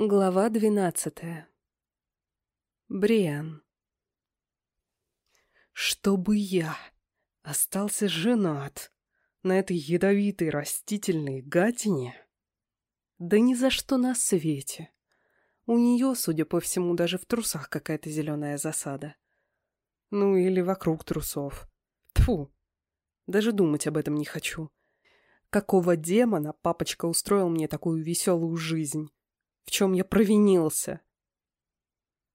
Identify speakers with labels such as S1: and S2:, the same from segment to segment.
S1: Глава двенадцатая. Бриан. Чтобы я остался женат на этой ядовитой растительной гадине? Да ни за что на свете. У нее, судя по всему, даже в трусах какая-то зеленая засада. Ну или вокруг трусов. Тфу. Даже думать об этом не хочу. Какого демона папочка устроил мне такую веселую жизнь? В чем я провинился.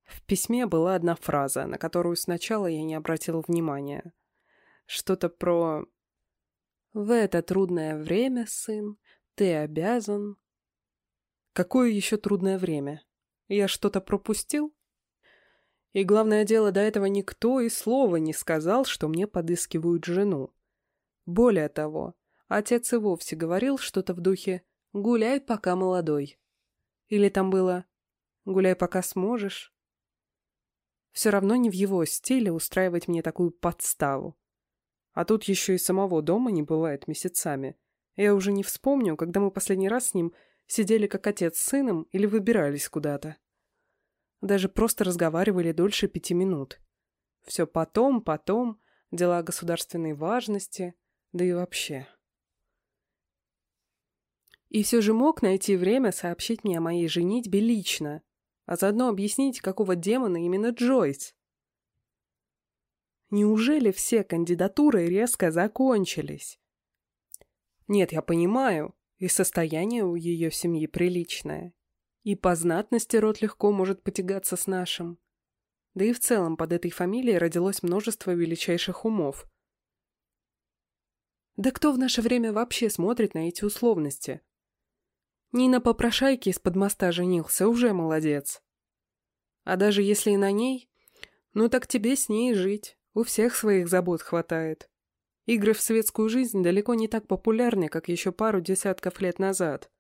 S1: В письме была одна фраза, на которую сначала я не обратил внимания. Что-то про «В это трудное время, сын, ты обязан...» Какое еще трудное время? Я что-то пропустил? И главное дело, до этого никто и слова не сказал, что мне подыскивают жену. Более того, отец и вовсе говорил что-то в духе «гуляй, пока молодой». Или там было «гуляй, пока сможешь». Все равно не в его стиле устраивать мне такую подставу. А тут еще и самого дома не бывает месяцами. Я уже не вспомню, когда мы последний раз с ним сидели как отец с сыном или выбирались куда-то. Даже просто разговаривали дольше пяти минут. Все потом, потом, дела государственной важности, да и вообще. И все же мог найти время сообщить мне о моей женитьбе лично, а заодно объяснить, какого демона именно Джойс. Неужели все кандидатуры резко закончились? Нет, я понимаю, и состояние у ее семьи приличное. И по знатности род легко может потягаться с нашим. Да и в целом под этой фамилией родилось множество величайших умов. Да кто в наше время вообще смотрит на эти условности? Не на попрошайке из-под моста женился, уже молодец. А даже если и на ней, ну так тебе с ней жить, у всех своих забот хватает. Игры в светскую жизнь далеко не так популярны, как еще пару десятков лет назад.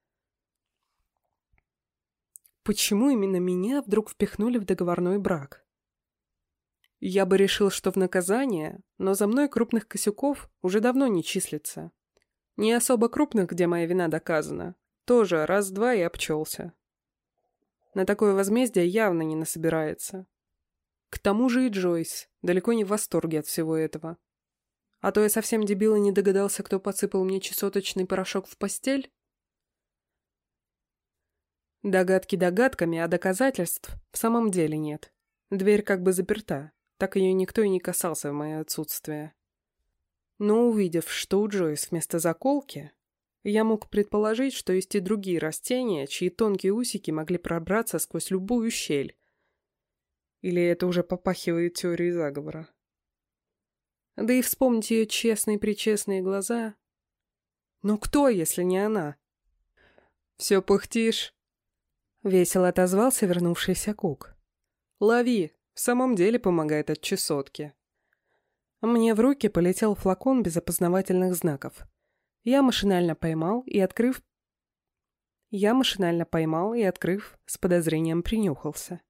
S1: Почему именно меня вдруг впихнули в договорной брак? Я бы решил, что в наказание, но за мной крупных косяков уже давно не числится. Не особо крупных, где моя вина доказана, тоже раз-два и обчелся. На такое возмездие явно не насобирается. К тому же и Джойс далеко не в восторге от всего этого. А то я совсем дебил и не догадался, кто подсыпал мне чесоточный порошок в постель. Догадки догадками, а доказательств в самом деле нет. Дверь как бы заперта, так ее никто и не касался в мое отсутствие. Но увидев, что у Джойс вместо заколки я мог предположить, что есть и другие растения, чьи тонкие усики могли пробраться сквозь любую щель. Или это уже попахивает теорией заговора. Да и вспомнить ее честные-причестные глаза. Но кто, если не она? «Все пыхтишь?» — весело отозвался вернувшийся Кук. «Лови, в самом деле помогает от чесотки». Мне в руки полетел флакон без опознавательных знаков. Я машинально поймал и, открыв... Я машинально поймал и, открыв, с подозрением принюхался.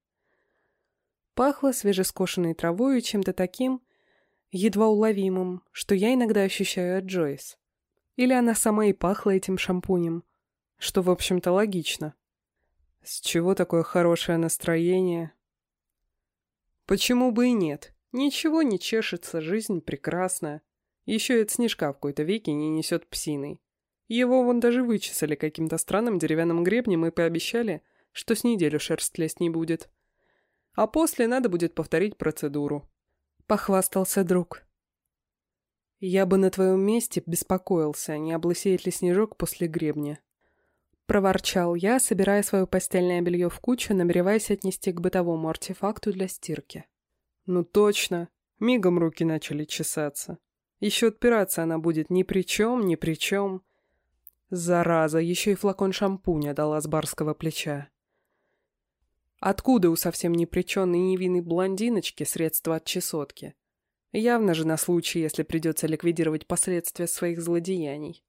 S1: Пахло свежескошенной травой и чем-то таким, едва уловимым, что я иногда ощущаю от Джойс. Или она сама и пахла этим шампунем, что, в общем-то, логично. С чего такое хорошее настроение? Почему бы и нет? Ничего не чешется, жизнь прекрасная. Еще и от снежка в какой-то веке не несет псиной. Его вон даже вычесали каким-то странным деревянным гребнем и пообещали, что с неделю шерсть лезть не будет. А после надо будет повторить процедуру. Похвастался друг. Я бы на твоем месте беспокоился, не облысеет ли снежок после гребня. Проворчал я, собирая свое постельное белье в кучу, намереваясь отнести к бытовому артефакту для стирки. Ну точно, мигом руки начали чесаться. Еще отпираться она будет ни при чем, ни при чем. Зараза, еще и флакон шампуня дала с барского плеча. Откуда у совсем неприченной невинной блондиночки средства от чесотки? Явно же на случай, если придется ликвидировать последствия своих злодеяний.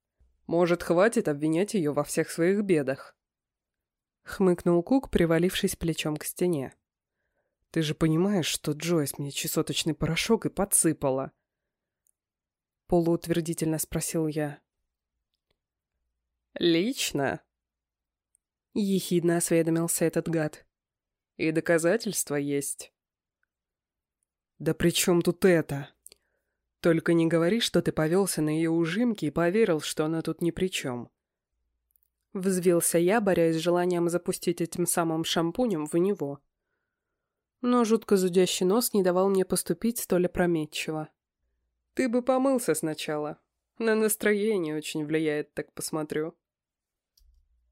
S1: Может, хватит обвинять ее во всех своих бедах? Хмыкнул Кук, привалившись плечом к стене. Ты же понимаешь, что Джойс мне чесоточный порошок и подсыпала. — полуутвердительно спросил я. «Лично?» Ехидно осведомился этот гад.
S2: И доказательства есть.
S1: Да при чем тут это? Только не говори, что ты повелся на ее ужимки и поверил, что она тут ни при чем. Взвился я, борясь с желанием запустить этим самым шампунем в него. Но жутко зудящий нос не давал мне поступить столь опрометчиво.
S2: «Ты бы помылся сначала. На настроение очень влияет, так посмотрю».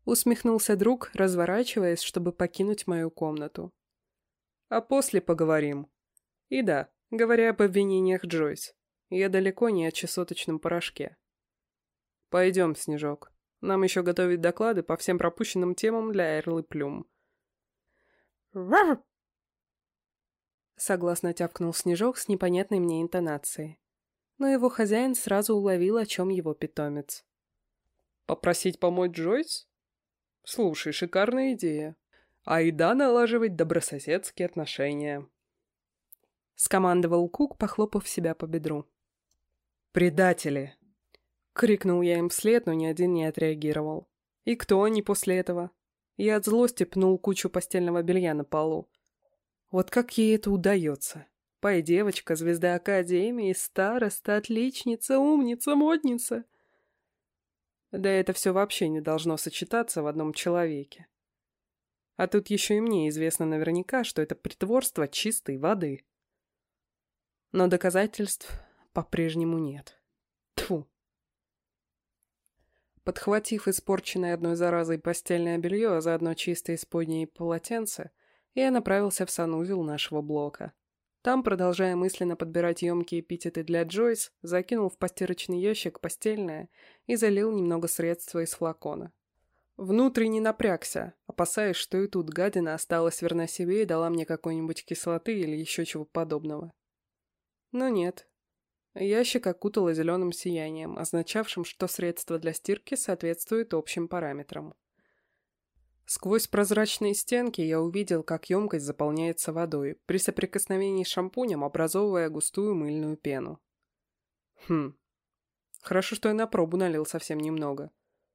S1: Усмехнулся друг, разворачиваясь, чтобы покинуть мою комнату.
S2: «А после поговорим. И да, говоря об обвинениях Джойс, я далеко не о чесоточном порошке. Пойдем, Снежок». Нам еще готовить доклады по всем пропущенным темам для Эрлы Плюм.
S1: Согласно тявкнул Снежок с непонятной мне интонацией. Но его хозяин сразу уловил, о чем его питомец.
S2: «Попросить помочь Джойс? Слушай, шикарная идея. Айда налаживать добрососедские отношения».
S1: Скомандовал Кук, похлопав себя по бедру.
S2: «Предатели!»
S1: Крикнул я им вслед, но ни один не отреагировал. И кто они после этого? Я от злости пнул кучу постельного белья на полу. Вот как ей это удается? Пай девочка, звезда Академии, староста, отличница, умница, модница. Да это все вообще не должно сочетаться в одном человеке. А тут еще и мне известно наверняка, что это притворство чистой воды. Но доказательств по-прежнему нет. Тьфу. Подхватив испорченное одной заразой постельное белье, а заодно чистое исподнее полотенце, я направился в санузел нашего блока. Там, продолжая мысленно подбирать емкие эпитеты для Джойс, закинул в постирочный ящик постельное и залил немного средства из флакона. Внутренне напрягся, опасаясь, что и тут гадина осталась верна себе и дала мне какой-нибудь кислоты или еще чего подобного. Но нет, Ящик окутало зеленым сиянием, означавшим, что средство для стирки соответствует общим параметрам. Сквозь прозрачные стенки я увидел, как емкость заполняется водой, при соприкосновении с шампунем образовывая густую мыльную пену. Хм. Хорошо, что я на пробу налил совсем немного.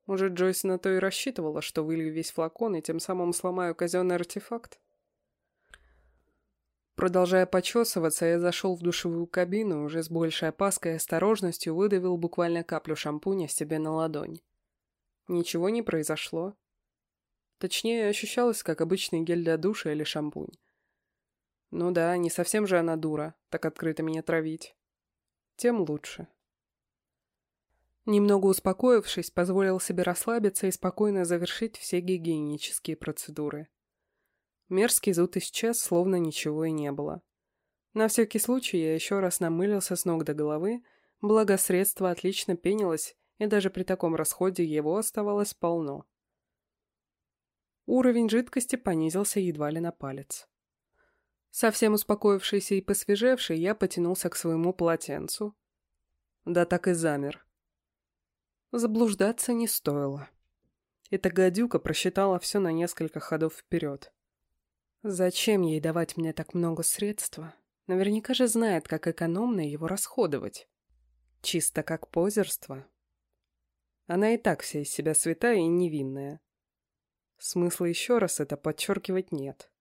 S1: Может, Джойс на то и рассчитывала, что вылью весь флакон и тем самым сломаю казенный артефакт? Продолжая почесываться, я зашел в душевую кабину, уже с большей опаской и осторожностью выдавил буквально каплю шампуня себе на ладонь. Ничего не произошло. Точнее, ощущалось, как обычный гель для душа или шампунь. Ну да, не совсем же она дура, так открыто меня травить. Тем лучше. Немного успокоившись, позволил себе расслабиться и спокойно завершить все гигиенические процедуры. Мерзкий зуд исчез, словно ничего и не было. На всякий случай я еще раз намылился с ног до головы, благо средство отлично пенилось, и даже при таком расходе его оставалось полно. Уровень жидкости понизился едва ли на палец. Совсем успокоившийся и посвежевший, я потянулся к своему полотенцу. Да так и замер. Заблуждаться не стоило. Эта гадюка просчитала все на несколько ходов вперед. Зачем ей давать мне так много средства? Наверняка же знает, как экономно его расходовать. Чисто как позерство. Она и так вся из себя святая и невинная. Смысла еще раз это подчеркивать нет.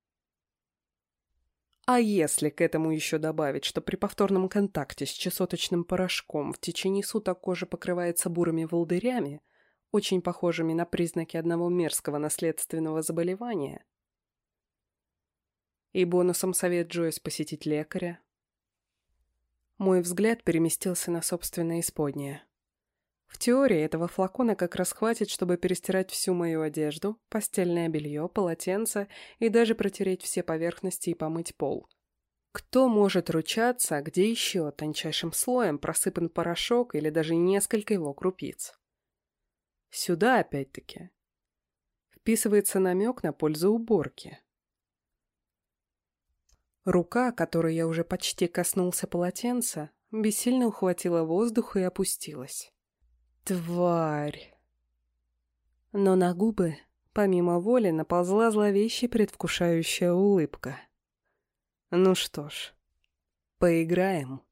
S1: А если к этому еще добавить, что при повторном контакте с чесоточным порошком в течение суток кожа покрывается бурыми волдырями, очень похожими на признаки одного мерзкого наследственного заболевания, и бонусом совет Джойс посетить лекаря. Мой взгляд переместился на собственное исподнее. В теории этого флакона как раз хватит, чтобы перестирать всю мою одежду, постельное белье, полотенце и даже протереть все поверхности и помыть пол. Кто может ручаться, где еще тончайшим слоем просыпан порошок или даже несколько его крупиц? Сюда опять-таки вписывается намек на пользу уборки. Рука, которой я уже почти коснулся полотенца, бессильно ухватила воздух и опустилась. Тварь! Но на губы, помимо воли, наползла зловещая предвкушающая улыбка. Ну что ж, поиграем.